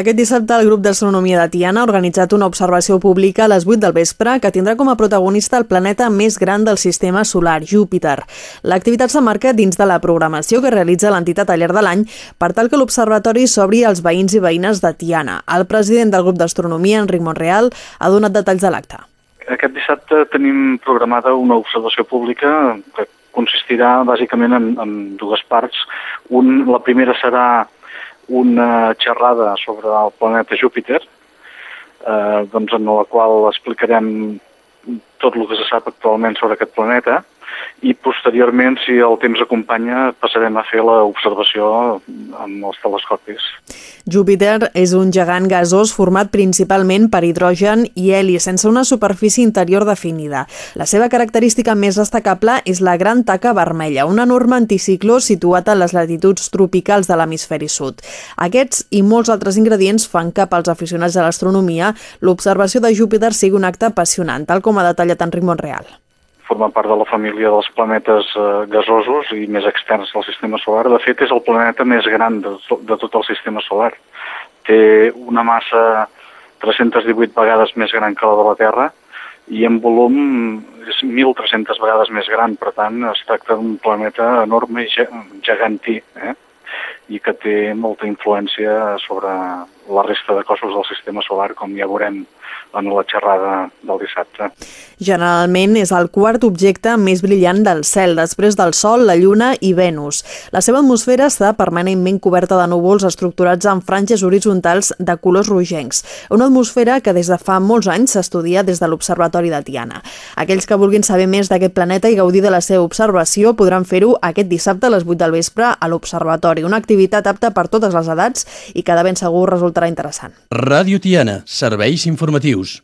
Aquest dissabte el grup d'astronomia de Tiana ha organitzat una observació pública a les 8 del vespre que tindrà com a protagonista el planeta més gran del sistema solar, Júpiter. L'activitat s'emmarca dins de la programació que realitza l'entitat al llarg de l'any per tal que l'observatori s'obri als veïns i veïnes de Tiana. El president del grup d'astronomia, Enric Monreal, ha donat detalls de l'acte. Aquest dissabte tenim programada una observació pública que consistirà bàsicament en, en dues parts. Un, la primera serà una xerrada sobre el planeta Júpiter, eh, doncs en la qual explicarem tot el que se sap actualment sobre aquest planeta i posteriorment, si el temps acompanya, passarem a fer l'observació amb els telescopis. Júpiter és un gegant gasós format principalment per hidrogen i heli, sense una superfície interior definida. La seva característica més destacable és la gran taca vermella, un enorme anticicló situat a les latituds tropicals de l'hemisferi sud. Aquests i molts altres ingredients fan que pels aficionats de l'astronomia l'observació de Júpiter sigui un acte apassionant, tal com ha detallat Enric Montreal forma part de la família dels planetes eh, gasosos i més externs del sistema solar. De fet, és el planeta més gran de, de tot el sistema solar. Té una massa 318 vegades més gran que la de la Terra i en volum és 1.300 vegades més gran. Per tant, es tracta d'un planeta enorme i gegantí. Eh? I que té molta influència sobre la resta de cossos del sistema solar, com ja veurem en la xerrada del dissabte. Generalment és el quart objecte més brillant del cel, després del Sol, la Lluna i Venus. La seva atmosfera està permanentment coberta de núvols estructurats en franges horitzontals de colors rogencs, una atmosfera que des de fa molts anys s'estudia des de l'Observatori de Tiana. Aquells que vulguin saber més d'aquest planeta i gaudir de la seva observació podran fer-ho aquest dissabte a les 8 del vespre a l'Observatori, una activitat apta per totes les edats i que de ben segur resultarà interessant. Ràdio Tiana, serveis informatius.